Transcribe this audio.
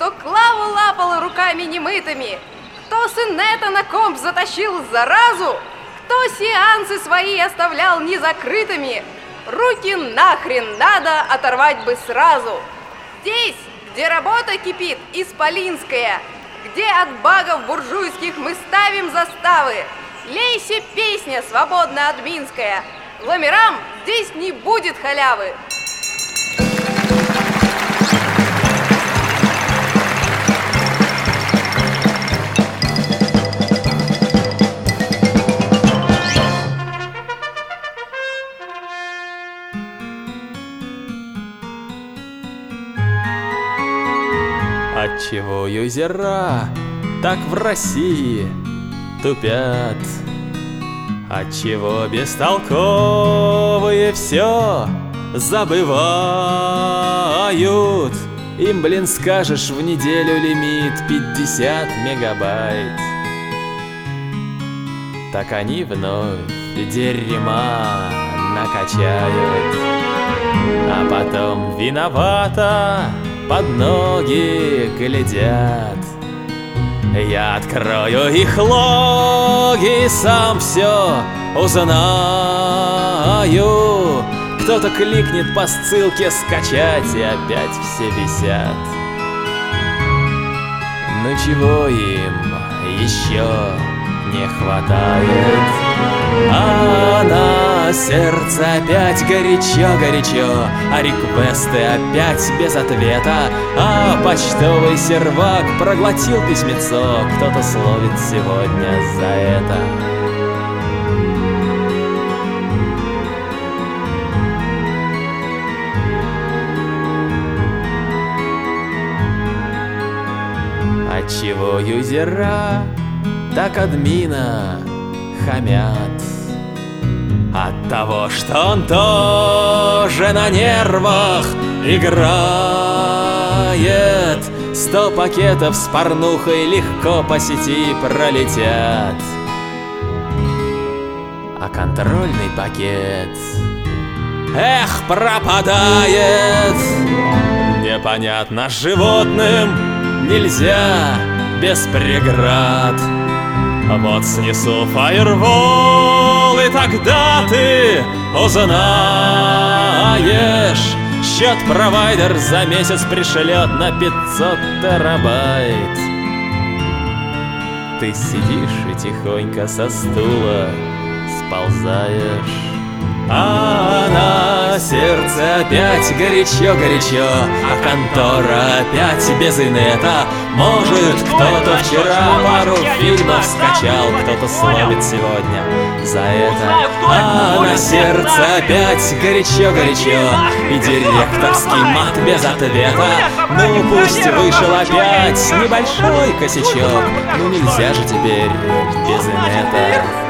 кто Клаву лапал руками немытыми, кто сынета на комп затащил заразу, кто сеансы свои оставлял незакрытыми, руки нахрен надо оторвать бы сразу. Здесь, где работа кипит исполинская, где от багов буржуйских мы ставим заставы, лейся песня свободно админская, ламерам здесь не будет халявы. Отчего юзера так в России тупят? Отчего бестолковые все забывают? Им, блин, скажешь в неделю лимит 50 мегабайт Так они вновь дерьма накачают А потом виновата под ноги глядят. Я открою их логи, сам все узнаю. Кто-то кликнет по ссылке скачать, и опять все висят. Ну чего им еще не хватает? А на сердце опять горячо-горячо А реквесты опять без ответа А почтовый сервак проглотил письмецо Кто-то словит сегодня за это Отчего юзера так админа хамят. От того, что он тоже на нервах играет Сто пакетов с порнухой легко по сети пролетят. А контрольный пакет Эх, пропадает. Непонятно животным нельзя без преград. Вот снесу фаервол, и тогда ты узнаешь Счет провайдер за месяц пришлет на 500 терабайт. Ты сидишь и тихонько со стула сползаешь а на сердце опять горячо-горячо А контора опять без инета. Может, кто-то вчера пару фильмов скачал Кто-то словит сегодня за это. А на сердце опять горячо-горячо И директорский мат без ответа. Ну пусть вышел опять небольшой косячок Ну нельзя же теперь без инета